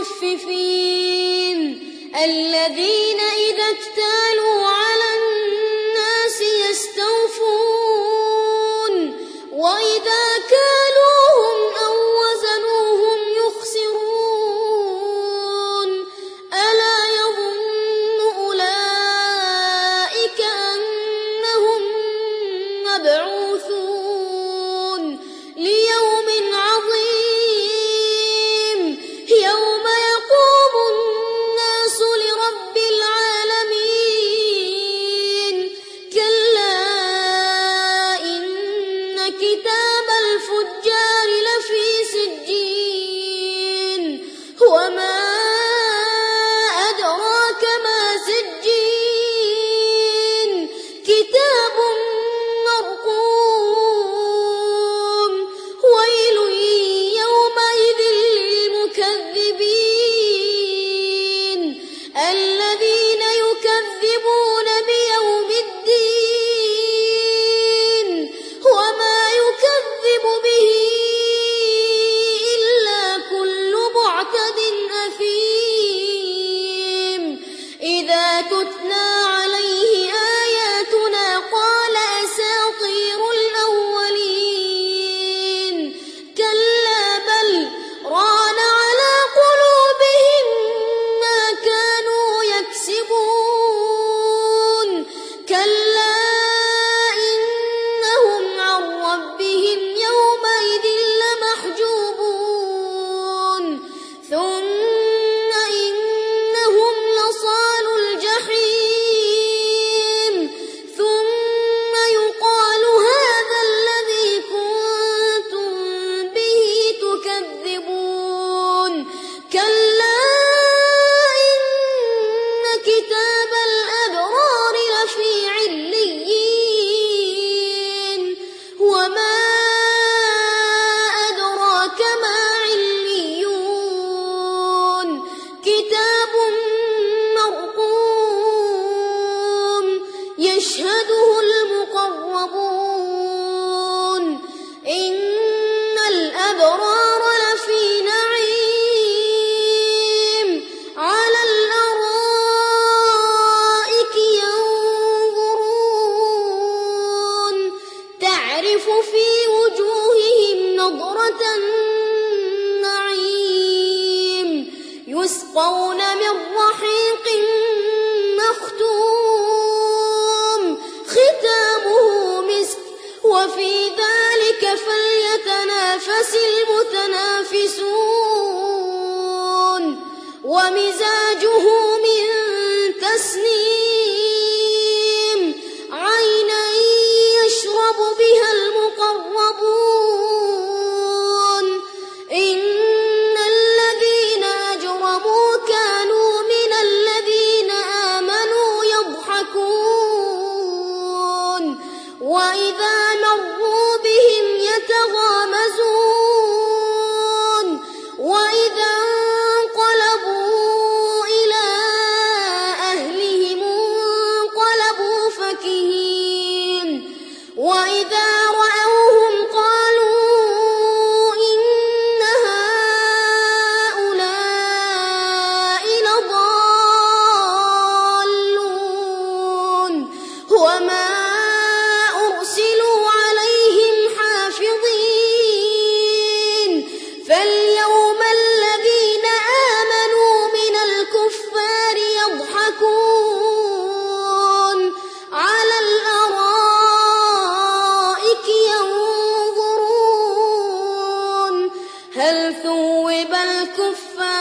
المطففين الذين إذا اكتالوا كتاب الفجار يشهده المقربون إن الأبرار لفي نعيم على الأرائك ينظرون تعرف في وجوههم نظرة النعيم يسقون من رحمة في ذلك فليتنافس المتنافسون. ومزاجه من تسنيم كفارا